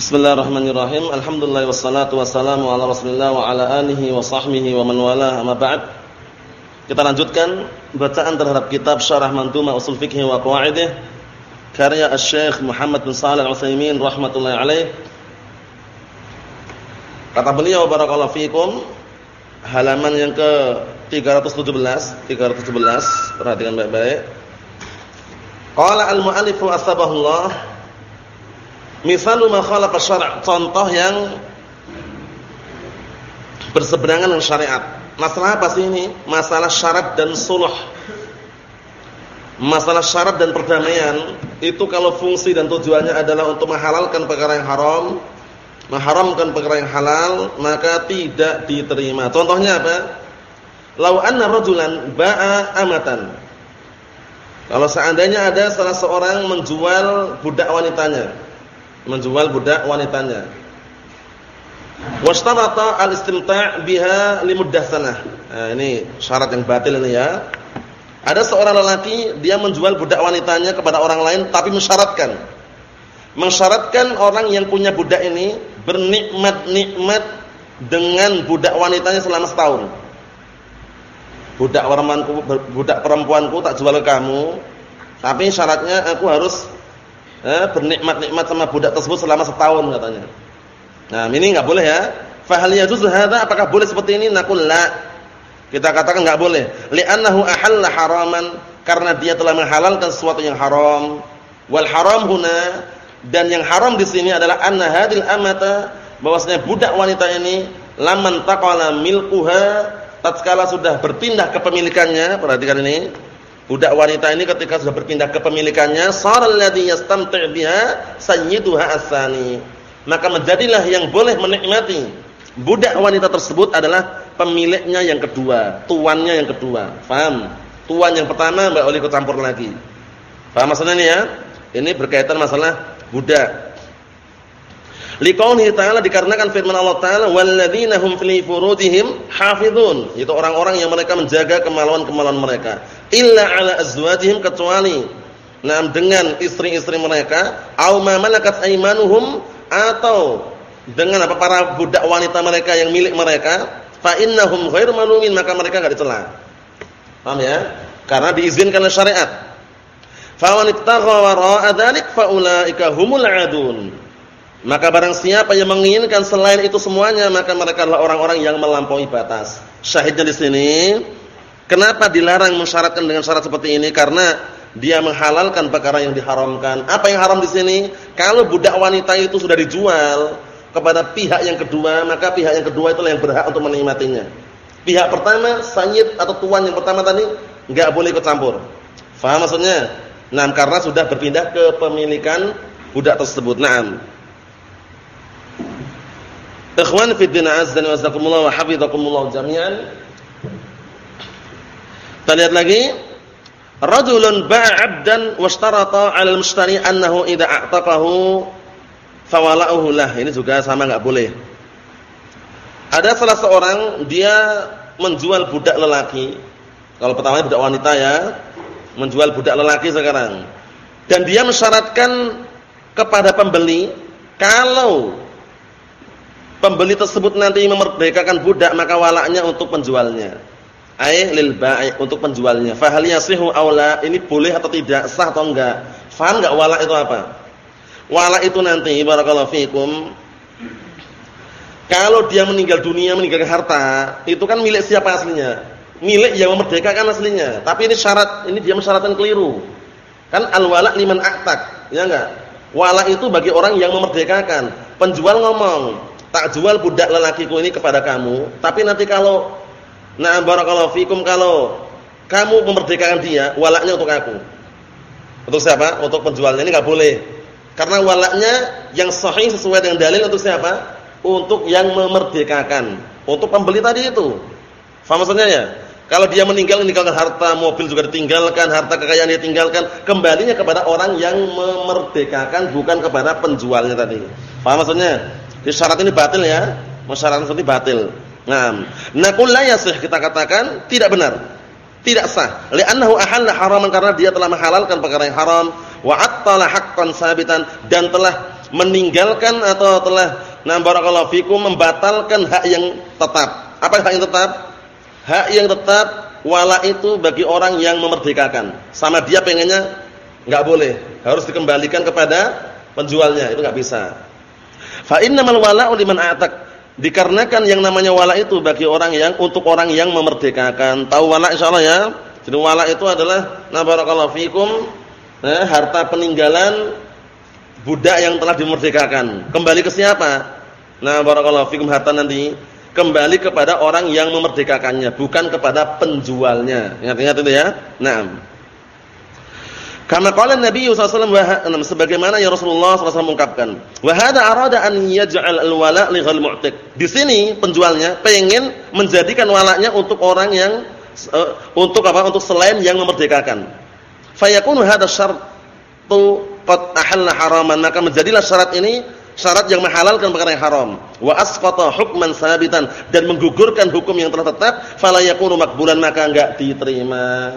Bismillahirrahmanirrahim. Alhamdulillah wassalatu wassalamu ala Rasulillah wa ala alihi wa sahbihi wa man wala amma ba'd. Kita lanjutkan bacaan terhadap kitab Syarah Mandhumah Ushul Fiqh wa Qawaidih karya Asy-Syaikh Muhammad bin Shalih Al-Utsaimin rahimatullah alaih. Kata beliau barakallahu fikum halaman yang ke 317, 317, perhatikan baik-baik. Qala al-mu'allifu asbahullah Misalu ma khalaqa contoh yang berseberangan dengan syariat. Masalah apa sih ini? Masalah syarat dan suluh. Masalah syarat dan perdamaian itu kalau fungsi dan tujuannya adalah untuk menghalalkan perkara yang haram, mengharamkan perkara yang halal, maka tidak diterima. Contohnya apa? Lau anna rajulan ba'a amatan. Kalau seandainya ada salah seorang menjual budak wanitanya, menjual budak wanitanya. Washtarata al-istimta' biha limuddah sanah. Nah, ini syarat yang batil ini ya. Ada seorang lelaki dia menjual budak wanitanya kepada orang lain tapi mensyaratkan mensyaratkan orang yang punya budak ini bernikmat-nikmat dengan budak wanitanya selama setahun. Budak perempuanku budak perempuanku tak jual ke kamu, tapi syaratnya aku harus eh, bernikmat-nikmat sama budak tersebut selama setahun katanya. Nah, ini enggak boleh ya. Fa hal? Apakah boleh seperti ini? Naqul la. Kita katakan enggak boleh. Li'annahu ahalla haraman karena dia telah menghalalkan sesuatu yang haram. Wal haram huna dan yang haram di sini adalah anna hadil amata bahwasanya budak wanita ini laman taqala milkuha tatkala sudah berpindah kepemilikannya, perhatikan ini Budak wanita ini ketika sudah berpindah kepemilikannya, saral ladzi yastamti' biha sayyiduha asani. Maka menjadilah yang boleh menikmati budak wanita tersebut adalah pemiliknya yang kedua, tuannya yang kedua. Faham? Tuan yang pertama enggak boleh ikut campur lagi. Paham maksudnya ini ya? Ini berkaitan masalah budak. Liqaunihi ta'ala dikarenakan firman Allah Ta'ala walladzina hum fi furujihim hafizun. Itu orang-orang yang mereka menjaga kemaluan-kemaluan mereka. Illa ala azwajihim kecuali nah dengan istri-istri mereka au ma malakat aymanuhum atau dengan apa para budak wanita mereka yang milik mereka fa innahum ghairu malumin maka mereka enggak dicela. Paham ya? Karena diizinkan oleh syariat. Fa man ittagha wara'a dzalik fa ulaika humul adun. Maka barang siapa yang menginginkan selain itu semuanya, maka mereka adalah orang-orang yang melampaui batas. Syahidnya di sini, kenapa dilarang mensyaratkan dengan syarat seperti ini? Karena dia menghalalkan perkara yang diharamkan. Apa yang haram di sini? Kalau budak wanita itu sudah dijual kepada pihak yang kedua, maka pihak yang kedua itulah yang berhak untuk menikmatinya. Pihak pertama, sayyid atau tuan yang pertama tadi, enggak boleh ikut campur. Faham maksudnya? Nah, karena sudah berpindah ke pemilikan budak tersebut. Naam. Ikhwan fi din azza wa jazakumullah wa hafizakumullah jami'an. Kita lihat lagi. Rajulun ba'a 'abdan washtarata 'ala al-mushtari annahu idza a'taqahu fawala'uhu lah. Ini juga sama enggak boleh. Ada salah seorang dia menjual budak lelaki. Kalau pertamanya budak wanita ya, menjual budak lelaki sekarang. Dan dia mensyaratkan kepada pembeli kalau pembeli tersebut nanti memerdekakan budak maka walaknya untuk penjualnya. Ai lil bai' untuk penjualnya. Fa hal yasihu aula ini boleh atau tidak, sah atau enggak? Faham enggak walak itu apa? Walak itu nanti barakallahu fikum kalau dia meninggal dunia meninggalkan harta, itu kan milik siapa aslinya? Milik yang memerdekakan aslinya. Tapi ini syarat, ini dia mensyaratkan keliru. Kan al-wala' liman a'tak, ya enggak? Wala itu bagi orang yang memerdekakan. Penjual ngomong, tak jual budak lelakiku ini kepada kamu, tapi nanti kalau na'am barakallahu fikum kalau kamu memerdekakan dia, walaknya untuk aku. Untuk siapa? Untuk penjualnya ini enggak boleh. Karena walaknya yang sahih sesuai dengan dalil untuk siapa? Untuk yang memerdekakan. Untuk pembeli tadi itu. Faham maksudnya ya? Kalau dia meninggal meninggalkan harta, mobil juga ditinggalkan, harta kekayaan dia tinggalkan, kembalinya kepada orang yang memerdekakan bukan kepada penjualnya tadi. Paham maksudnya? Jadi syarat ini batil ya. Syarat seperti batil. Nah, naqul la yasih kita katakan tidak benar. Tidak sah. Li'annahu ahalla haraman karena dia telah menghalalkan perkara yang haram wa attala haqqan sabitan dan telah meninggalkan atau telah nah barakallahu fikum membatalkan hak yang tetap. Apa hak yang tetap? Hak yang tetap wala itu bagi orang yang memerdekakan. Sama dia pengennya enggak boleh, harus dikembalikan kepada penjualnya, itu enggak bisa. Fa innamal wala'u liman a'tak. Dikarenakan yang namanya wala itu bagi orang yang untuk orang yang memerdekakan. Tahu wala insyaallah ya? Jadi wala itu adalah na barakallahu fikum eh, harta peninggalan budak yang telah dimerdekakan. Kembali ke siapa? Nah, barakallahu fikum harta nanti kembali kepada orang yang memerdekakannya, bukan kepada penjualnya. Ingat-ingat itu ya. Naam. Kama qala Nabi sallallahu alaihi wasallam sebagaimana yang Rasulullah SAW mengungkapkan, wa hadza arada an yaj'al al-wala' li ghal mu'tiq. Di sini penjualnya pengen menjadikan walaknya untuk orang yang uh, untuk apa? Untuk selain yang memerdekakan. Fayakunu hadza syartu qad ahalla haraman, maka menjadilah syarat ini syarat yang menghalalkan perkara yang haram wa asqata hukman sabitan dan menggugurkan hukum yang telah tetap fala yakunu makbulan maka enggak diterima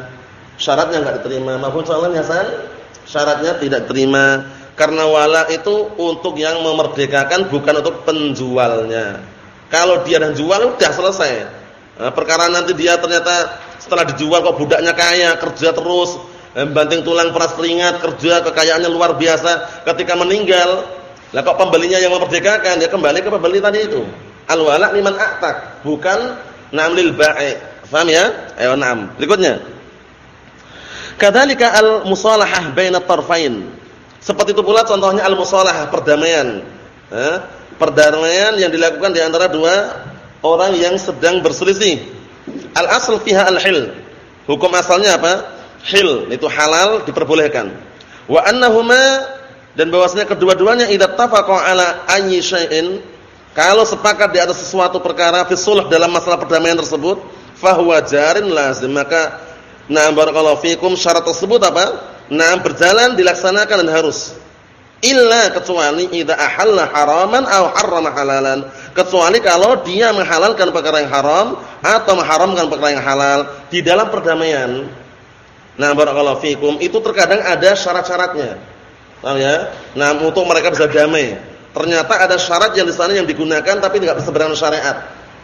Syaratnya enggak diterima. Mahfum soalan Hasan? Syaratnya tidak terima karena wala itu untuk yang memerdekakan bukan untuk penjualnya. Kalau dia dan jual udah selesai. Nah, perkara nanti dia ternyata setelah dijual kok budaknya kaya, kerja terus, eh, banting tulang peras keringat, kerja kekayaannya luar biasa. Ketika meninggal, lah kok pembelinya yang memerdekakan, dia kembali ke pembeli tadi itu. Al-wala liman a'tak, bukan namlil ba'i. Paham ya? Ayo na'am. Berikutnya. Kadzalika al-musalahah baina tarfain. Seperti itu pula contohnya al-musalahah, perdamaian. Eh, perdamaian yang dilakukan di antara dua orang yang sedang berselisih. Al-asl fiha al-hil. Hukum asalnya apa? Hil, itu halal diperbolehkan. Wa annahuma dan bahwasanya kedua-duanya idza tafaqa ala ayyi syai'in kalau sepakat di atas sesuatu perkara fi dalam masalah perdamaian tersebut, fahuwa jarin lazim maka Nah, barakallahu fikum syarat tersebut apa? Nah, berjalan dilaksanakan dan harus. Illa kecuali idza ahalla haraman aw harrama halalan. Kecuali kalau dia menghalalkan perkara yang haram atau mengharamkan perkara yang halal di dalam perdamaian. Nah, barakallahu fikum itu terkadang ada syarat-syaratnya. Paham ya? Nah, untuk mereka bisa damai. Ternyata ada syarat yang di sana yang digunakan tapi enggak berseberangan syariat.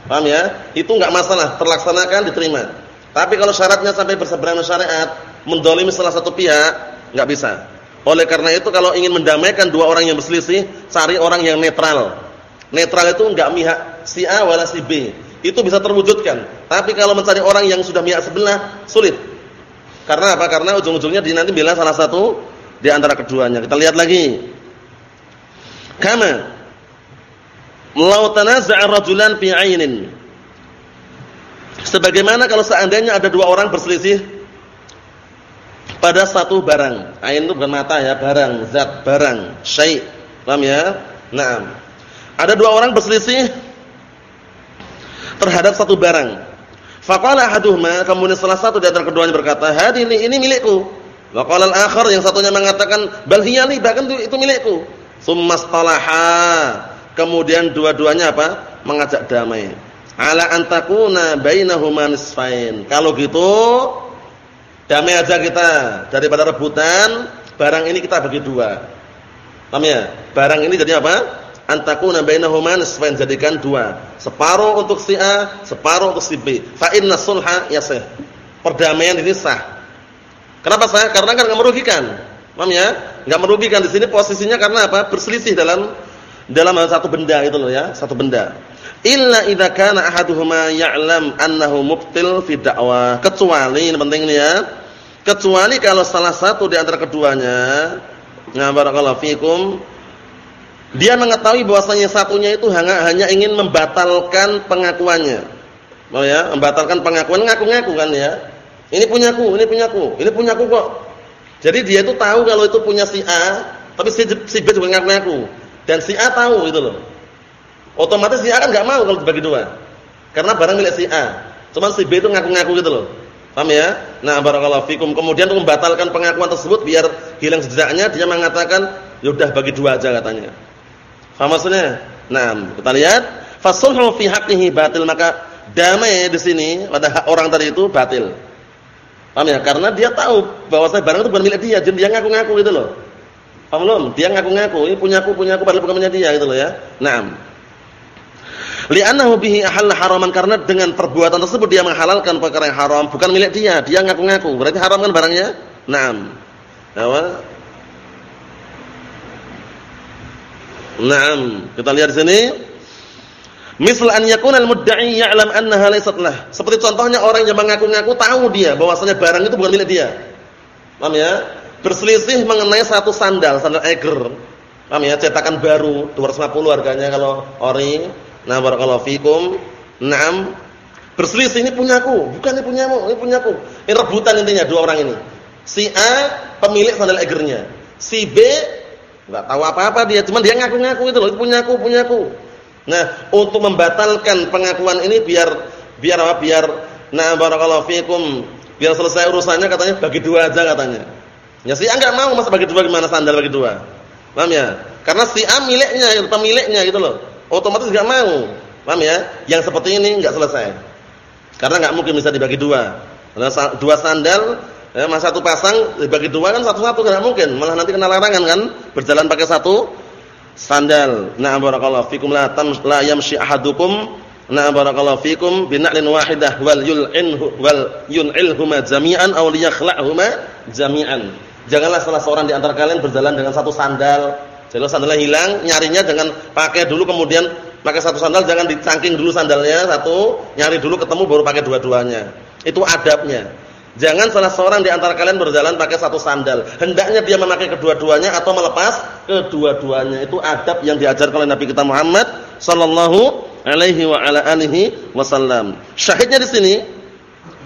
Paham ya? Itu enggak masalah, terlaksanakan diterima. Tapi kalau syaratnya sampai berseberangan syariat, mendolimi salah satu pihak, nggak bisa. Oleh karena itu kalau ingin mendamaikan dua orang yang berselisih, cari orang yang netral. Netral itu nggak mihak si A wala si B. Itu bisa terwujudkan. Tapi kalau mencari orang yang sudah mihak sebelah, sulit. Karena apa? Karena ujung-ujungnya dia nanti bilang salah satu di antara keduanya. Kita lihat lagi. Kama law tanaza'a rajulan fi 'ainin Sebagaimana kalau seandainya ada dua orang berselisih pada satu barang. Ain itu bukan mata ya, barang, zat, barang, syai'. Paham ya? Naam. Ada dua orang berselisih terhadap satu barang. Faqala ahaduhuma, kemudian salah satu di antara keduanya berkata, "Hadini ini milikku." Wa qala al-akhar yang satunya mengatakan, "Bal hiya bahkan itu, milikku." Tsumma Kemudian dua-duanya apa? Mengajak damai ala antakuna bainahuma nisfain. Kalau gitu damai aja kita daripada rebutan, barang ini kita bagi dua. Paham ya? Barang ini jadi apa? Antakuna bainahuma nisfain jadikan dua. Separuh untuk si A, separuh untuk si B. Fa inna sulha yasih. Perdamaian ini sah. Kenapa sah? Karena kan enggak merugikan. Paham ya? Enggak merugikan di sini posisinya karena apa? Berselisih dalam dalam satu benda itu loh ya, satu benda illa idza kana ahaduhuma ya'lam annahu mubtil fi da'wah kecuali ini penting ini ya. Kecuali kalau salah satu di antara keduanya ya barakallahu fikum dia mengetahui bahwasanya satunya itu hanya, hanya ingin membatalkan pengakuannya. Oh ya membatalkan pengakuan ngaku-ngaku kan ya. Ini punyaku ini punyaku ini punyaku kok. Jadi dia itu tahu kalau itu punya si A tapi si, si B juga ngaku-ngaku. Dan si A tahu itu loh Otomatis si A kan nggak mau kalau dibagi dua. Karena barang milik si A. Cuma si B itu ngaku-ngaku gitu loh. Paham ya? Nah, barakallahu fikum. Kemudian untuk membatalkan pengakuan tersebut biar hilang jejaknya, dia mengatakan, "Ya udah bagi dua aja," katanya. Paham maksudnya? Nah, kita lihat, fasulhu fi haqqihi batil, maka damai di sini pada orang tadi itu batil. Paham ya? Karena dia tahu bahwa barang itu bukan milik dia, jadi dia ngaku-ngaku gitu loh. Paham belum? Dia ngaku-ngaku, ini punyaku, punyaku padahal bukan punya dia gitu loh ya. Naam. Li'annahu bihi ahalla haraman karena dengan perbuatan tersebut dia menghalalkan perkara yang haram, bukan milik dia. Dia ngaku-ngaku. Berarti haram kan barangnya? Naam. Apa? Naam. Kita lihat di sini. Misal an yakuna al-mudda'i ya'lam annaha laysat lah. Seperti contohnya orang yang mengaku-ngaku tahu dia bahwasanya barang itu bukan milik dia. Paham ya? Berselisih mengenai satu sandal, sandal Eger. Paham ya? Cetakan baru 250 harganya kalau ori Nah, barakallahu fikum. Naam. Berselisih ini punyaku, bukan ini punyamu, ini punyaku. Ini rebutan intinya dua orang ini. Si A pemilik sandal egernya. Si B enggak tahu apa-apa dia, cuma dia ngaku-ngaku itu loh, punyaku, punyaku. Nah, untuk membatalkan pengakuan ini biar biar apa? Biar nah barakallahu fikum, biar selesai urusannya katanya bagi dua aja katanya. Ya si A enggak mau masa bagi dua gimana sandal bagi dua. Paham ya? Karena si A miliknya, pemiliknya gitu loh otomatis enggak mau. Paham ya? Yang seperti ini enggak selesai. Karena enggak mungkin bisa dibagi dua. Dua sandal ya, mas satu pasang dibagi dua kan satu-satu enggak mungkin. Malah nanti kena larangan kan berjalan pakai satu sandal. Na'am barakallahu fikum la tam la yamshi ahadukum Na'am barakallahu fikum bina'lin wahidah wal yul'inhu wal yun'ilhuma jami'an aw liyakhla'huma jami'an. Janganlah salah seorang di antara kalian berjalan dengan satu sandal jadi sandalnya hilang, nyarinya dengan pakai dulu kemudian pakai satu sandal jangan dicangking dulu sandalnya satu, nyari dulu ketemu baru pakai dua-duanya. Itu adabnya. Jangan salah seorang di antara kalian berjalan pakai satu sandal. Hendaknya dia memakai kedua-duanya atau melepas kedua-duanya. Itu adab yang diajarkan oleh Nabi kita Muhammad sallallahu alaihi wa ala alihi wasallam. Syahidnya di sini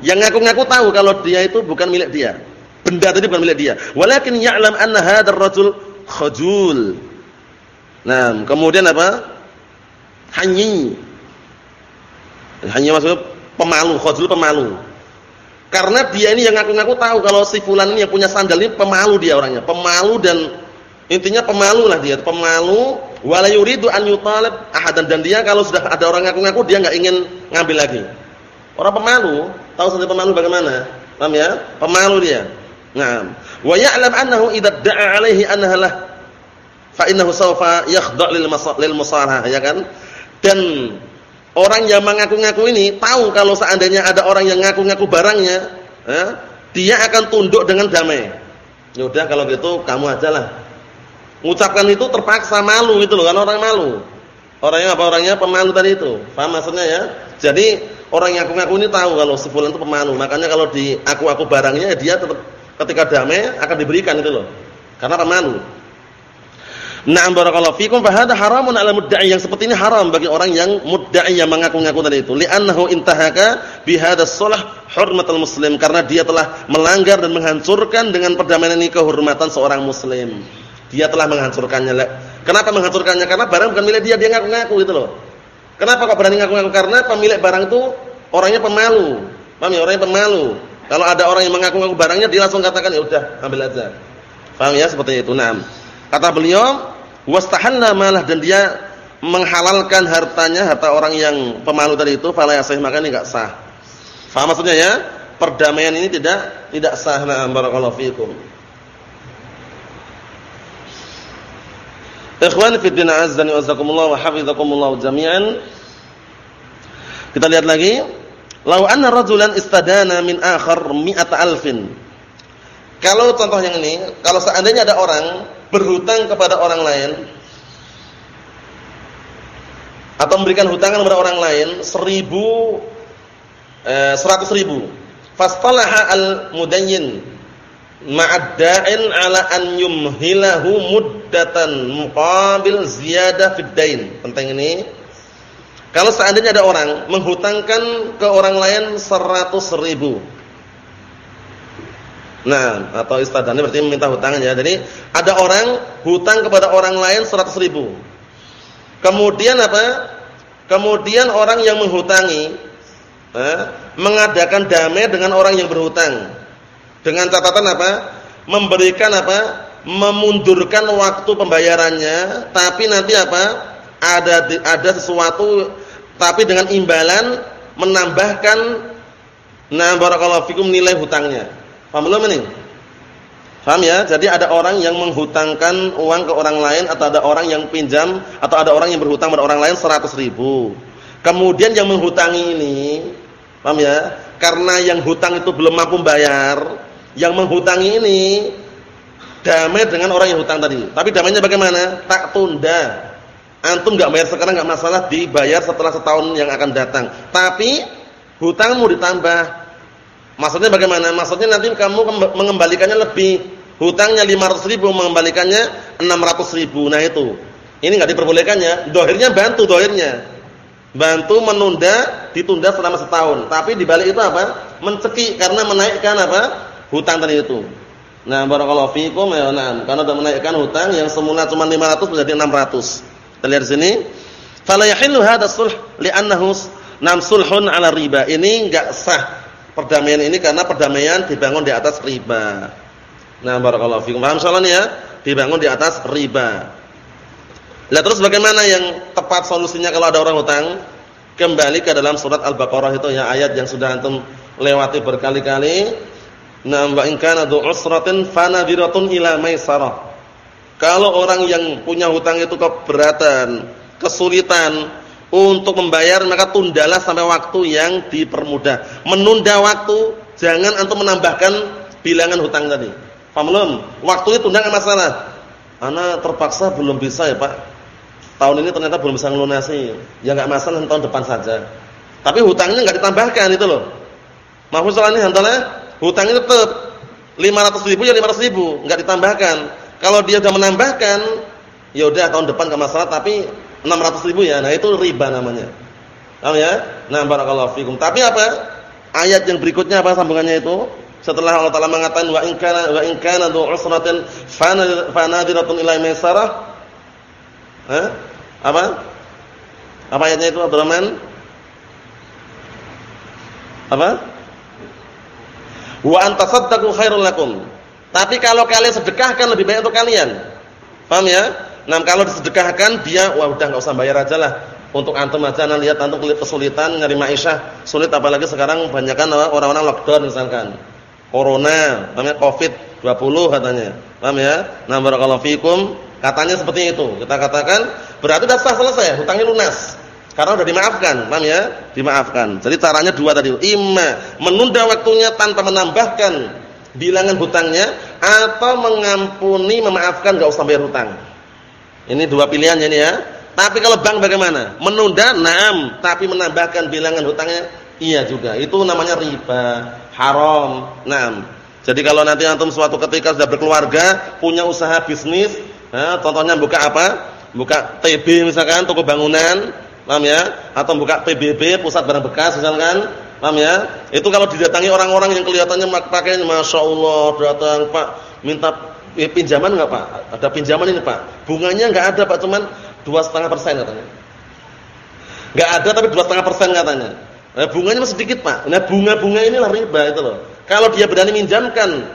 yang ngaku-ngaku tahu kalau dia itu bukan milik dia. Benda tadi bukan milik dia. Walakin ya'lam anna hadzal rajul khajul. Nah, kemudian apa? Hanyi. Hanyi maksudnya pemalu, khajul pemalu. Karena dia ini yang ngaku-ngaku tahu kalau si fulan ini yang punya sandal ini pemalu dia orangnya, pemalu dan intinya pemalu lah dia, pemalu wala yuridu an yutalib ahadan dan dia kalau sudah ada orang ngaku-ngaku dia enggak ingin ngambil lagi. Orang pemalu, tahu sendiri pemalu bagaimana? Paham ya? Pemalu dia. Nah, wa ya'lam annahu idza da'a 'alaihi annaha lah fa innahu sawfa yakhda' lil lil ya kan? Dan orang yang mengaku-ngaku ini tahu kalau seandainya ada orang yang ngaku-ngaku barangnya, eh, dia akan tunduk dengan damai. Ya udah kalau gitu kamu aja lah. Mengucapkan itu terpaksa malu itu loh kan orang malu. Orangnya apa orangnya pemalu tadi itu. Paham maksudnya ya? Jadi orang yang ngaku-ngaku ini tahu kalau si fulan itu pemalu. Makanya kalau di aku-aku barangnya dia tetap ketika damai akan diberikan itu loh. Karena pemalu. Na'am barakallahu fikum fa hadha haramun 'ala mudda'i yang seperti ini haram bagi orang yang mudda'i yang mengaku-ngaku tadi itu. Li'annahu intahaka bi hadzal sulh hurmatul muslim karena dia telah melanggar dan menghancurkan dengan perdamaian ini kehormatan seorang muslim. Dia telah menghancurkannya. Kenapa menghancurkannya? Karena barang bukan milik dia, dia ngaku-ngaku gitu loh. Kenapa kok berani ngaku-ngaku? Karena pemilik barang itu orangnya pemalu. Paham ya? Orangnya pemalu. Kalau ada orang yang mengaku-ngaku barangnya dia langsung katakan ya udah ambil aja. Paham ya seperti itu. Nah, kata beliau wastahalla malah dan dia menghalalkan hartanya harta orang yang pemalu tadi itu fala yasih maka ini enggak sah. Faham maksudnya ya? Perdamaian ini tidak tidak sah. Nah, barakallahu fiikum. Ikhwan fi din azza wa jazakumullah wa hafizakumullah jami'an. Kita lihat lagi. Lau anna rajulan istadana min akhar mi'ata alfin. Kalau contoh yang ini, kalau seandainya ada orang berhutang kepada orang lain atau memberikan hutangan kepada orang lain seribu eh, seratus ribu. Fastalaha al-mudayyin ma'adda'in ala an yumhilahu muddatan muqabil ziyadah fid dain. Penting ini kalau seandainya ada orang menghutangkan ke orang lain seratus ribu. Nah, atau istadani berarti meminta hutangan ya. Jadi ada orang hutang kepada orang lain seratus ribu. Kemudian apa? Kemudian orang yang menghutangi eh, mengadakan damai dengan orang yang berhutang. Dengan catatan apa? Memberikan apa? Memundurkan waktu pembayarannya, tapi nanti apa? Ada ada sesuatu tapi dengan imbalan menambahkan nah barakallahu fikum nilai hutangnya. Paham belum ini? Paham ya? Jadi ada orang yang menghutangkan uang ke orang lain atau ada orang yang pinjam atau ada orang yang berhutang pada orang lain 100 ribu. Kemudian yang menghutangi ini, paham ya? Karena yang hutang itu belum mampu bayar, yang menghutangi ini damai dengan orang yang hutang tadi. Tapi damainya bagaimana? Tak tunda. Antum enggak bayar sekarang enggak masalah, dibayar setelah setahun yang akan datang. Tapi hutangmu ditambah Maksudnya bagaimana? Maksudnya nanti kamu mengembalikannya lebih. Hutangnya 500 ribu, mengembalikannya 600 ribu. Nah itu. Ini nggak diperbolehkannya. Dohirnya bantu, dohirnya. Bantu menunda, ditunda selama setahun. Tapi dibalik itu apa? Mencekik karena menaikkan apa? Hutang tadi itu. Nah, barakallahu fiikum ya. Nah, karena sudah menaikkan hutang yang semula cuma 500 menjadi 600. Kita lihat sini. Fala yahillu hadha sulh li'annahu nam sulhun 'ala riba. Ini enggak sah perdamaian ini karena perdamaian dibangun di atas riba. Nah, barakallahu fikum. Paham soalnya ya? Dibangun di atas riba. Lah terus bagaimana yang tepat solusinya kalau ada orang hutang? Kembali ke dalam surat Al-Baqarah itu ya ayat yang sudah antum lewati berkali-kali. Nah, wa in kana du usratin fanadhiratun ila maisarah. Kalau orang yang punya hutang itu keberatan, kesulitan, untuk membayar maka tundalah sampai waktu yang dipermudah. Menunda waktu, jangan antum menambahkan bilangan hutang tadi. Paham belum? Waktunya tunda enggak masalah. Ana terpaksa belum bisa ya, Pak. Tahun ini ternyata belum bisa ngelunasi. Ya enggak masalah tahun depan saja. Tapi hutangnya enggak ditambahkan itu loh. Mahfuz soalnya antara hutangnya tetap 500 ribu ya 500 ribu, enggak ditambahkan. Kalau dia sudah menambahkan, ya udah tahun depan enggak masalah tapi 600 ribu ya. Nah itu riba namanya. Paham ya? Nah barakallahu fikum. Tapi apa? Ayat yang berikutnya apa sambungannya itu? Setelah Allah Taala mengatakan wa in kana wa in kana du usratin fanadiratun ila maisarah. Hah? Apa? Apa ayatnya itu Abdurrahman? Apa? Wa antasaddaqu khairul lakum. Tapi kalau kalian sedekahkan lebih baik untuk kalian. Paham ya? Nah kalau disedekahkan dia wah udah nggak usah bayar aja lah. Untuk antum aja nah lihat antum kesulitan nyari maisha, sulit apalagi sekarang banyakkan orang-orang lockdown misalkan. Corona, namanya Covid 20 katanya. Paham ya? Nah barakallahu fikum, katanya seperti itu. Kita katakan berarti sudah sah selesai, hutangnya lunas. Karena sudah dimaafkan, paham ya? Dimaafkan. Jadi caranya dua tadi. Imma menunda waktunya tanpa menambahkan bilangan hutangnya atau mengampuni, memaafkan enggak usah bayar hutang. Ini dua pilihan ini ya. Tapi kalau bank bagaimana? Menunda, naam, tapi menambahkan bilangan hutangnya, iya juga. Itu namanya riba, haram. Naam. Jadi kalau nanti antum suatu ketika sudah berkeluarga, punya usaha bisnis, ya, contohnya buka apa? Buka TB misalkan, toko bangunan, paham ya? Atau buka PBB, pusat barang bekas misalkan, paham ya? Itu kalau didatangi orang-orang yang kelihatannya pakainya Masya Allah, datang Pak, minta Eh, pinjaman enggak Pak? Ada pinjaman ini Pak. Bunganya enggak ada Pak, cuman dua setengah persen katanya. Enggak ada tapi dua setengah persen katanya. Nah, bunganya masih sedikit Pak. Nah bunga-bunga inilah riba itu loh. Kalau dia berani minjamkan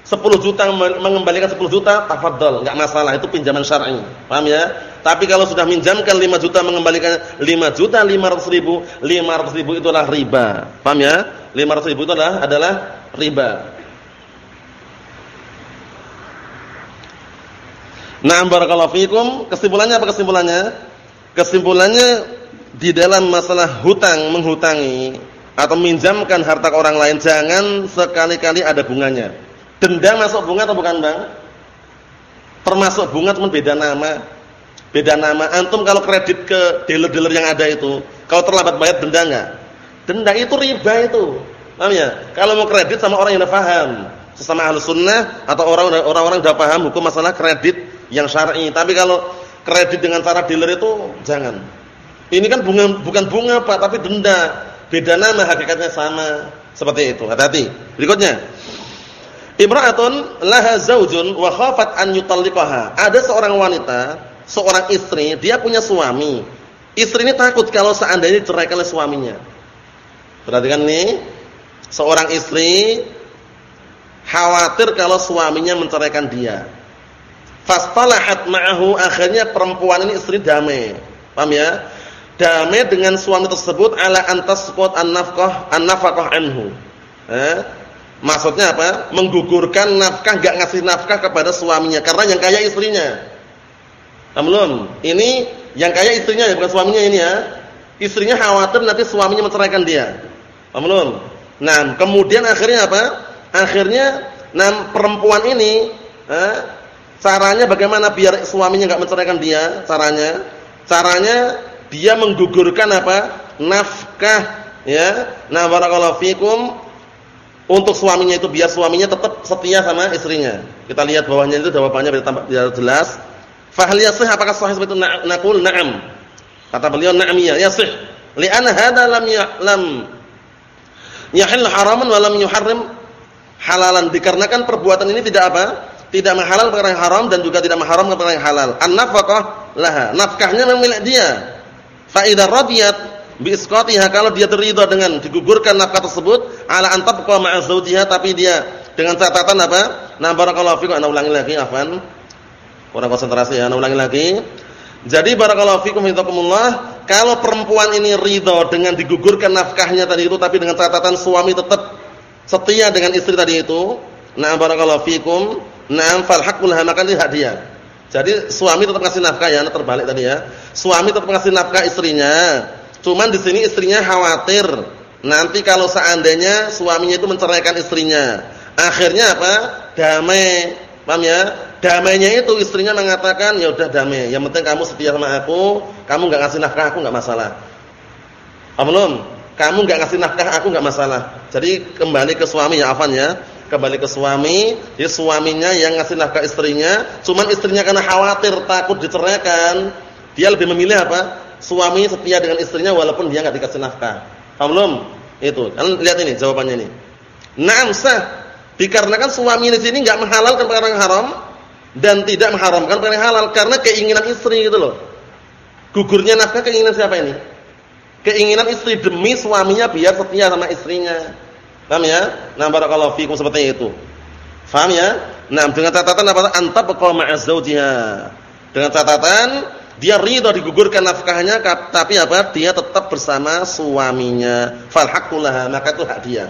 10 juta mengembalikan 10 juta, tafadhol, enggak masalah, itu pinjaman syar'i. Paham ya? Tapi kalau sudah minjamkan 5 juta mengembalikan 5 juta 500 ribu, 500 ribu itulah riba. Paham ya? 500 ribu itu adalah adalah riba. Nah, barakallahu fikum. Kesimpulannya apa kesimpulannya? Kesimpulannya di dalam masalah hutang, menghutangi atau minjamkan harta orang lain jangan sekali-kali ada bunganya. Denda masuk bunga atau bukan, Bang? Termasuk bunga cuma beda nama. Beda nama. Antum kalau kredit ke dealer-dealer yang ada itu, kalau terlambat bayar denda enggak? Denda itu riba itu. Paham ya? Kalau mau kredit sama orang yang sudah paham, sesama ahli sunnah atau orang-orang sudah paham hukum masalah kredit yang syar'i. Tapi kalau kredit dengan cara dealer itu jangan. Ini kan bunga bukan bunga Pak, tapi denda. Beda nama hakikatnya sama. Seperti itu. Hati-hati. Berikutnya. Imra'atun laha zaujun wa khafat an yutalliqaha. Ada seorang wanita, seorang istri, dia punya suami. Istri ini takut kalau seandainya diceraikan oleh suaminya. Perhatikan nih, seorang istri khawatir kalau suaminya menceraikan dia. Fastalahat ma'ahu akhirnya perempuan ini istri damai. Paham ya? Damai dengan suami tersebut ala antasqut an-nafqah an-nafaqah anhu. Eh? Maksudnya apa? Menggugurkan nafkah, enggak ngasih nafkah kepada suaminya karena yang kaya istrinya. Belum. Ini yang kaya istrinya ya, bukan suaminya ini ya. Istrinya khawatir nanti suaminya menceraikan dia. Belum. Nah, kemudian akhirnya apa? Akhirnya nah perempuan ini eh, caranya bagaimana biar suaminya enggak menceraikan dia? Caranya caranya dia menggugurkan apa? nafkah ya. Nah, barakallahu fikum untuk suaminya itu biar suaminya tetap setia sama istrinya. Kita lihat bawahnya itu jawabannya biar jelas. Fahal yasih apakah sahih seperti itu? Naqul na'am. Kata beliau na'am ya yasih. Li'anna hadza lam ya'lam yahil haraman wa lam yuharrim halalan dikarenakan perbuatan ini tidak apa? Tidak menghalal perkara yang haram dan juga tidak mengharamkan perkara yang halal. An-nafaqah laha. Nafkahnya memang milik dia. Fa idza radiyat bi kalau dia ridha dengan digugurkan nafkah tersebut ala an tabqa ma'a tapi dia dengan catatan apa? Nah barakallahu fikum ana ulangi lagi afan Kurang konsentrasi ya, ulangi lagi. Jadi barakallahu fikum hidakumullah, kalau perempuan ini ridho dengan digugurkan nafkahnya tadi itu tapi dengan catatan suami tetap setia dengan istri tadi itu, nah barakallahu fikum, nah fal haqqul maka ini hak. Jadi suami tetap ngasih nafkah ya, nah, terbalik tadi ya. Suami tetap ngasih nafkah istrinya. Cuman di sini istrinya khawatir nanti kalau seandainya suaminya itu menceraikan istrinya. Akhirnya apa? Damai. Paham ya? damainya itu istrinya mengatakan ya udah damai, yang penting kamu setia sama aku, kamu enggak ngasih nafkah aku enggak masalah. Paham Kamu enggak ngasih nafkah aku enggak masalah. Jadi kembali ke suami ya Afan ya. Kembali ke suami, jadi suaminya yang ngasih nafkah istrinya, cuman istrinya karena khawatir takut diceraikan, dia lebih memilih apa? Suami setia dengan istrinya walaupun dia enggak dikasih nafkah. Paham Itu. Kalian lihat ini jawabannya ini. Naam sah. Dikarenakan suami di sini enggak menghalalkan perkara yang haram, dan tidak mengharamkan perkara yang halal karena keinginan istri gitu loh. Gugurnya nafkah keinginan siapa ini? Keinginan istri demi suaminya biar setia sama istrinya. Paham ya? Nah, barakallahu fikum seperti itu. Paham ya? Nah, dengan catatan apa? Anta baqa ma'a zawjiha. Dengan catatan dia ridha digugurkan nafkahnya tapi apa? Dia tetap bersama suaminya. Fal maka itu hak dia.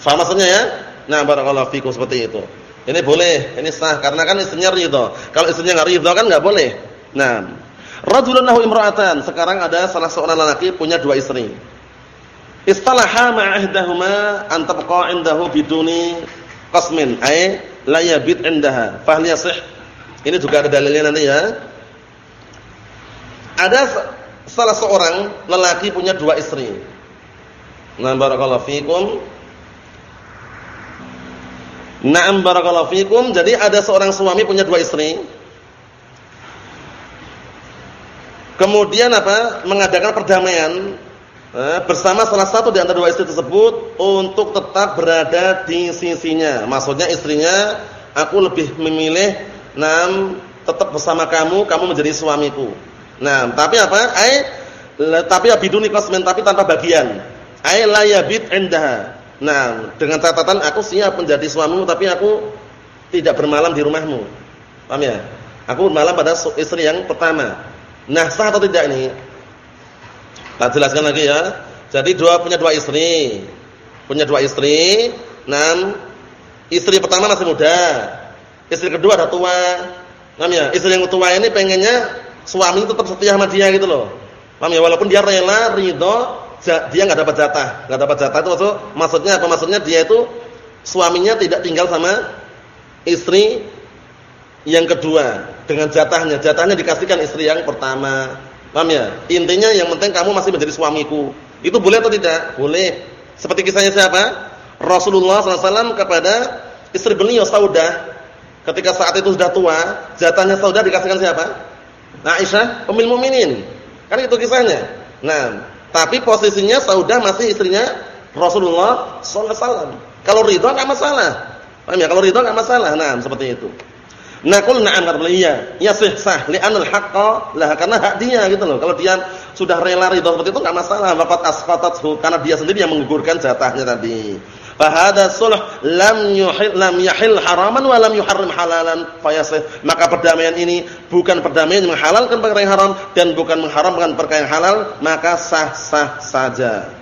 Faham maksudnya ya? Nah, barakallahu fikum seperti itu. Ini boleh, ini sah karena kan istrinya ridho. Kalau istrinya enggak ridho kan enggak boleh. Nah, rajulun lahu imra'atan. Sekarang ada salah seorang lelaki punya dua istri. Istalaha ma'ahdahuma an tabqa 'indahu biduni qasmin, ay la yabit 'indaha. Fa yasih? Ini juga ada dalilnya nanti ya. Ada salah seorang lelaki punya dua istri. Nah, barakallahu fikum Naam barakallahu fikum. Jadi ada seorang suami punya dua istri. Kemudian apa? Mengadakan perdamaian eh, bersama salah satu di antara dua istri tersebut untuk tetap berada di sisinya. Maksudnya istrinya aku lebih memilih nam tetap bersama kamu, kamu menjadi suamiku. Nah, tapi apa? Ai tapi abiduni qasmin tapi tanpa bagian. Ai la yabit indaha. Nah, dengan catatan aku siap menjadi suamimu tapi aku tidak bermalam di rumahmu. Paham ya? Aku bermalam pada istri yang pertama. Nah, sah atau tidak ini? Tak jelaskan lagi ya. Jadi dua punya dua istri. Punya dua istri. Enam. Istri pertama masih muda. Istri kedua ada tua. Paham ya? Istri yang tua ini pengennya suami tetap setia sama dia gitu loh. Paham ya? Walaupun dia rela ridho dia nggak dapat jatah, nggak dapat jatah itu maksud maksudnya apa? Maksudnya dia itu suaminya tidak tinggal sama istri yang kedua dengan jatahnya. Jatahnya dikasihkan istri yang pertama. Paham ya? Intinya yang penting kamu masih menjadi suamiku. Itu boleh atau tidak? Boleh. Seperti kisahnya siapa? Rasulullah SAW kepada istri beliau Saudah. Ketika saat itu sudah tua, jatahnya Saudah dikasihkan siapa? Aisyah, pemilik mukminin. Kan itu kisahnya. Nah, tapi posisinya Saudah masih istrinya Rasulullah sallallahu alaihi wasallam. Kalau ridha enggak masalah. Paham ya? Kalau ridha enggak masalah. Nah, seperti itu. Naqul na'am kata beliau iya. Ya sih sah li'anal haqqa lah karena hak dia gitu loh. Kalau dia sudah rela ridha seperti itu enggak masalah. Waqat asqatathu karena dia sendiri yang menggugurkan jatahnya tadi. Fahada sulh lam yuhil lam yahil haraman wa lam yuharrim halalan fayasih. Maka perdamaian ini bukan perdamaian yang menghalalkan perkara yang haram dan bukan mengharamkan perkara yang halal, maka sah-sah saja.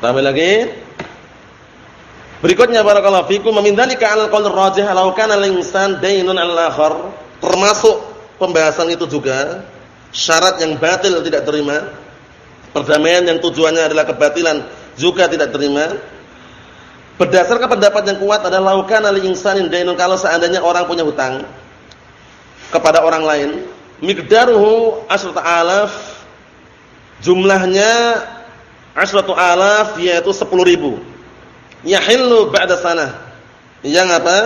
Tambah lagi. Berikutnya barakallahu fikum min dzalika 'ala al-qaul rajih law kana al-insan daynun 'ala akhar termasuk pembahasan itu juga syarat yang batil tidak terima perdamaian yang tujuannya adalah kebatilan juga tidak terima berdasarkan pendapat yang kuat adalah law kana al-insanin daynun kalau seandainya orang punya hutang kepada orang lain miqdaruhu asrata alaf jumlahnya asratu alaf yaitu 10 ribu yahillu ba'da sana. Yang apa?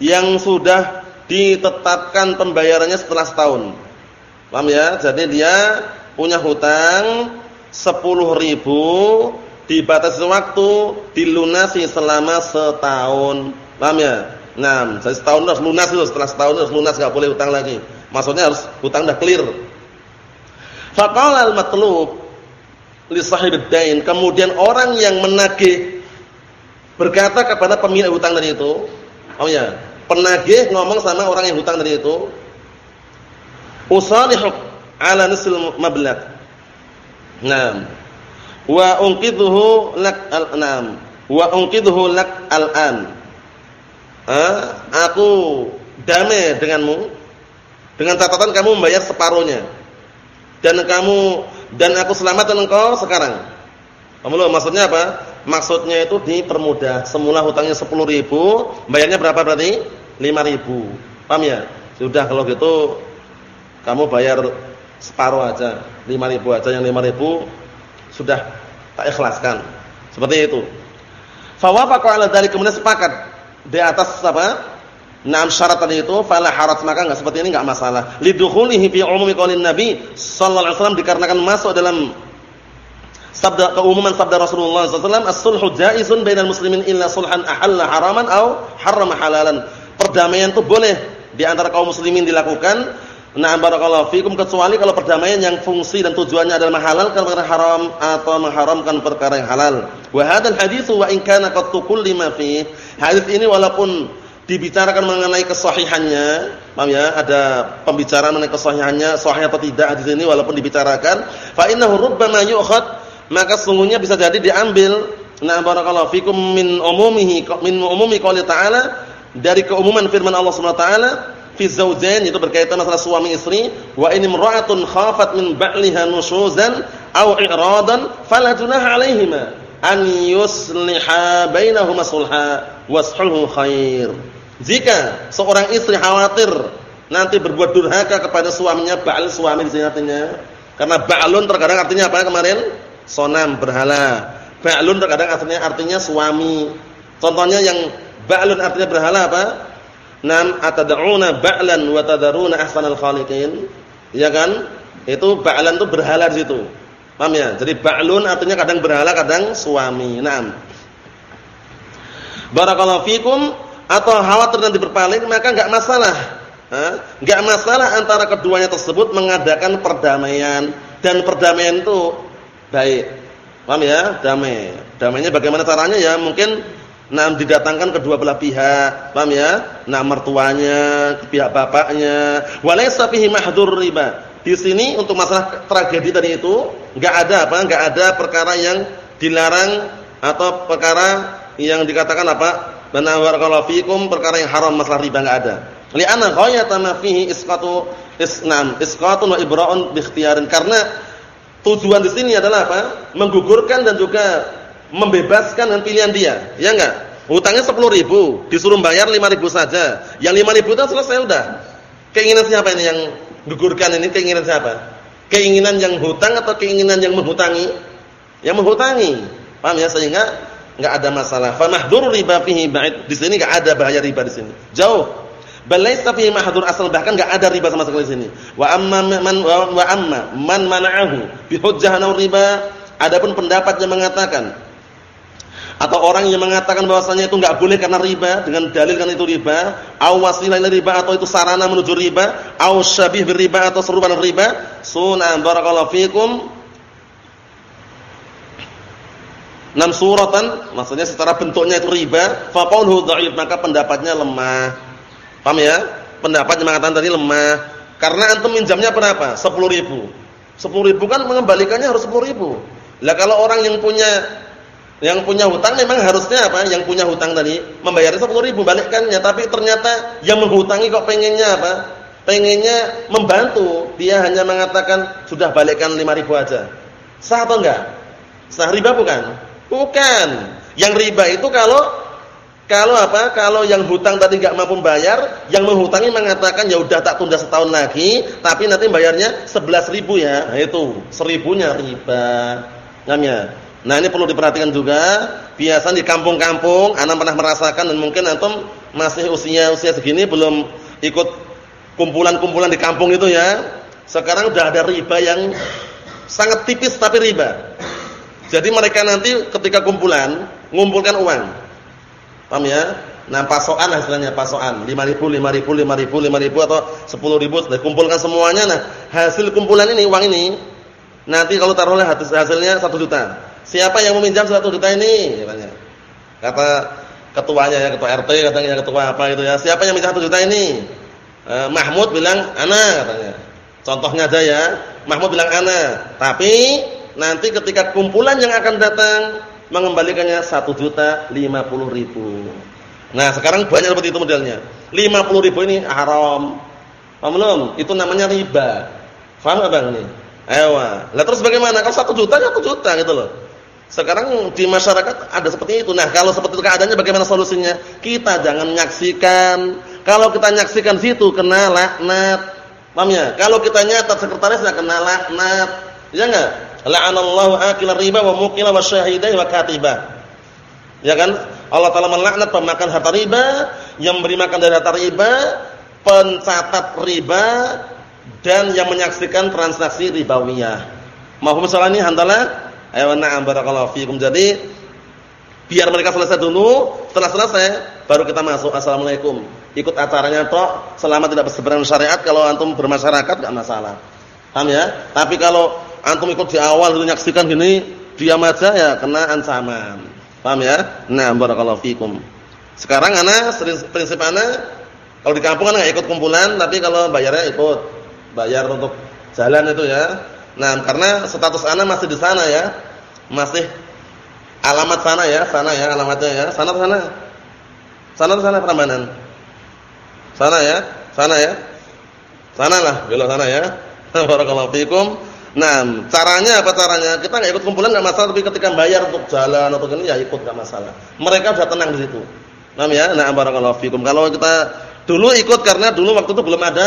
Yang sudah ditetapkan pembayarannya setelah setahun. Paham ya? Jadi dia punya hutang 10 ribu dibatasi waktu dilunasi selama setahun. Paham ya? Nah, jadi setahun harus lunas itu, setelah setahun harus lunas enggak boleh hutang lagi. Maksudnya harus hutang udah clear. Faqala al-matlub li sahibid dain, kemudian orang yang menagih berkata kepada pemilik hutang tadi itu, oh ya, penagih ngomong sama orang yang hutang tadi itu, usalihuk ala nisl mablagh. Naam. Wa unqidhuhu lak al-anam. Wa unqidhuhu lak al-an. Aku damai denganmu dengan catatan kamu membayar separuhnya. Dan kamu dan aku selamatkan engkau sekarang. Kamu maksudnya apa? Maksudnya itu dipermudah. Semula hutangnya 10 ribu, bayarnya berapa berarti? 5 ribu. Paham ya? Sudah kalau gitu kamu bayar separuh aja, 5 ribu aja yang 5 ribu sudah tak ikhlaskan. Seperti itu. Fawafaqa ala dari kemudian sepakat di atas apa? Naam syarat tadi itu fala harat maka enggak seperti ini enggak masalah. Lidukhulihi fi umumi qaulin Nabi sallallahu alaihi wasallam dikarenakan masuk dalam sabda keumuman sabda Rasulullah SAW as-sulhu jaizun bainal muslimin illa sulhan ahalla haraman au harrama halalan. Perdamaian itu boleh di antara kaum muslimin dilakukan. Nah barakallahu fikum kecuali kalau perdamaian yang fungsi dan tujuannya adalah menghalalkan perkara haram atau mengharamkan perkara yang halal. Wa hadzal haditsu wa in kana qad lima fi. Hadis ini walaupun dibicarakan mengenai kesahihannya paham ya? Ada pembicaraan mengenai kesahihannya sahih atau tidak hadis ini walaupun dibicarakan. Fa innahu rubbama yu'khad maka sungguhnya bisa jadi diambil. Nah barakallahu fikum min umumihi min umumi qouli ta'ala dari keumuman firman Allah Subhanahu wa taala fi zaujain itu berkaitan masalah suami istri wa in imra'atun khafat min ba'liha nushuzan aw i'radan fala junaha 'alaihima an yusliha bainahuma sulha washulhu khair jika seorang istri khawatir nanti berbuat durhaka kepada suaminya ba'al suami di sini artinya karena ba'lun terkadang artinya apa kemarin sonam berhala. Ba'lun terkadang artinya artinya suami. Contohnya yang ba'lun artinya berhala apa? Nam atad'una ba'lan wa tadaruna ahsanal khaliqin. Ya kan? Itu ba'lan itu berhala di situ. Paham ya? Jadi ba'lun artinya kadang berhala, kadang suami. Naam. Barakallahu fikum atau khawatir nanti berpaling maka enggak masalah. Enggak masalah antara keduanya tersebut mengadakan perdamaian dan perdamaian itu baik. Paham ya? Damai. Damainya bagaimana caranya ya? Mungkin nah didatangkan kedua belah pihak. Paham ya? Nah mertuanya, pihak bapaknya. Walaysa fihi mahdzur riba. Di sini untuk masalah tragedi tadi itu enggak ada apa? Enggak ada perkara yang dilarang atau perkara yang dikatakan apa? Barakallahu fikum perkara yang haram masalah riba enggak ada. Li'anna ghayata ma fihi isqatu isnam, isqatun wa ibra'un bi Karena Tujuan di sini adalah apa? Menggugurkan dan juga membebaskan dengan pilihan dia. Ya enggak? Hutangnya 10 ribu, disuruh bayar 5 ribu saja. Yang 5 ribu itu selesai udah. Keinginan siapa ini yang gugurkan ini? Keinginan siapa? Keinginan yang hutang atau keinginan yang menghutangi? Yang menghutangi. Paham ya? Sehingga enggak ada masalah. Fa mahdhur riba fihi ba'id. Di sini enggak ada bahaya riba di sini. Jauh Balais tapi mahdur asal bahkan enggak ada riba sama sekali di sini. Wa amma man wa amma man mana'ahu bi hujjah riba. Adapun pendapat yang mengatakan atau orang yang mengatakan bahwasanya itu enggak boleh karena riba dengan dalil kan itu riba, au wasilah riba atau itu sarana menuju riba, au syabih riba atau serupa riba, sunan barakallahu fikum. Nam suratan maksudnya secara bentuknya itu riba, fa qauluhu dhaif maka pendapatnya lemah. Paham ya? Pendapat yang mengatakan tadi lemah. Karena antum minjamnya berapa? 10 ribu. 10 ribu kan mengembalikannya harus 10 ribu. Lah kalau orang yang punya Yang punya hutang memang harusnya apa? Yang punya hutang tadi membayar 10 ribu balikkannya, tapi ternyata yang menghutangi kok pengennya apa? Pengennya membantu, dia hanya mengatakan sudah balikkan 5 ribu aja. Sah atau enggak? Sah riba bukan? Bukan. Yang riba itu kalau kalau apa? Kalau yang hutang tadi enggak mampu bayar, yang menghutangi mengatakan ya udah tak tunda setahun lagi, tapi nanti bayarnya 11 ribu ya. Nah itu, seribunya riba. Namanya. Nah, ini perlu diperhatikan juga. Biasanya di kampung-kampung anak pernah merasakan dan mungkin antum masih usia-usia segini belum ikut kumpulan-kumpulan di kampung itu ya. Sekarang udah ada riba yang sangat tipis tapi riba. Jadi mereka nanti ketika kumpulan ngumpulkan uang Paham ya? Nah, pasokan hasilnya pasokan 5000 5000 5000 5000 atau 10000 sudah kumpulkan semuanya. Nah, hasil kumpulan ini uang ini nanti kalau taruhlah hasilnya 1 juta. Siapa yang meminjam 1 juta ini? Katanya. Kata ketuanya ya, ketua RT katanya ketua apa itu ya. Siapa yang minjam 1 juta ini? Eh, Mahmud bilang ana katanya. Contohnya aja ya. Mahmud bilang ana. Tapi nanti ketika kumpulan yang akan datang mengembalikannya satu juta lima puluh ribu. Nah sekarang banyak seperti itu modelnya. Lima puluh ribu ini haram. Paham? Itu namanya riba. Faham gak bang ini? Ewa. Lah terus bagaimana? Kalau satu juta, satu juta gitu loh. Sekarang di masyarakat ada seperti itu. Nah kalau seperti itu keadaannya bagaimana solusinya? Kita jangan menyaksikan. Kalau kita menyaksikan situ kena laknat. Paham ya? Kalau kita nyatat sekretaris kena laknat. Ya enggak? La'anallahu akila riba wa muqila wa wa katibah. Ya kan? Allah Taala melaknat pemakan harta riba, yang memberi makan dari harta riba, pencatat riba dan yang menyaksikan transaksi ribawiyah. Mahum masalah ini handalah? Ayo na'am barakallahu fikum. Jadi biar mereka selesai dulu, setelah selesai baru kita masuk. Assalamualaikum. Ikut acaranya toh selama tidak berseberangan syariat kalau antum bermasyarakat enggak masalah. Paham ya? Tapi kalau antum ikut di awal itu nyaksikan gini, diam aja ya kena ancaman. Paham ya? Nah, barakallahu fikum. Sekarang ana prinsip ana kalau di kampung kan enggak ikut kumpulan, tapi kalau bayarnya ikut. Bayar untuk jalan itu ya. Nah, karena status ana masih di sana ya. Masih alamat sana ya, sana ya alamatnya ya. Sana sana. Sana sana Prambanan. Sana ya, sana ya. Sana lah, belok sana ya. Barakallahu fikum. Nah, caranya apa caranya? Kita nggak ikut kumpulan nggak masalah, tapi ketika bayar untuk jalan atau gini ya ikut nggak masalah. Mereka sudah tenang di situ. Nah ya, nah barakallahu fikum. Kalau kita dulu ikut karena dulu waktu itu belum ada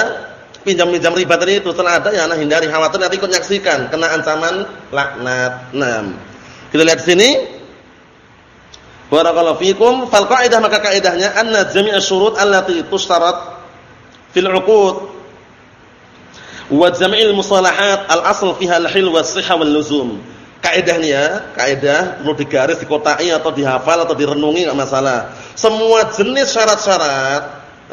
pinjam-pinjam riba tadi itu, setelah ada ya nah hindari khawatir nanti ikut nyaksikan kena ancaman laknat. Nah, kita lihat sini. Barakallahu fikum. Fal qaidah maka kaidahnya anna jami'a syurut allati tushtarat fil 'uqud Wa jam'il musalahat al-asl fiha al-hil wa sihha wal luzum. Kaidahnya ya, kaidah perlu digaris, dikotai atau dihafal atau direnungi enggak masalah. Semua jenis syarat-syarat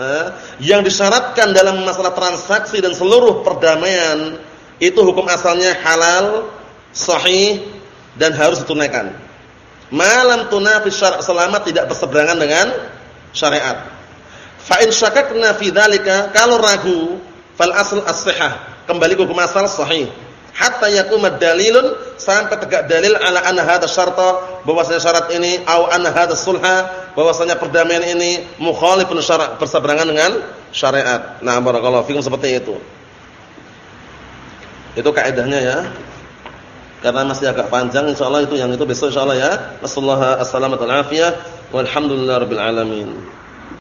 eh, yang disyaratkan dalam masalah transaksi dan seluruh perdamaian itu hukum asalnya halal, sahih dan harus ditunaikan. Malam tunafi syara' selama tidak berseberangan dengan syariat. Fa in syakakna fi dzalika kalau ragu fal asl as-sihah kembali ke hukum sahih hatta yakuma dalilun sampai tegak dalil ala anna hadha syarta bahwasanya syarat ini au anna hadha sulha bahwasanya perdamaian ini mukhalifun syara' berseberangan dengan syariat. Nah, barakallahu fikum seperti itu. Itu kaidahnya ya. Karena masih agak panjang insyaallah itu yang itu besok insyaallah ya. Wassallallahu assalamu alaikum warahmatullahi wabarakatuh. Walhamdulillahirabbil alamin.